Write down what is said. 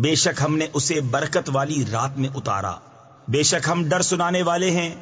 بے شک ہم نے اسے برکت والی رات میں اتارا۔ بے شک ہم ڈر سنانے والے ہیں۔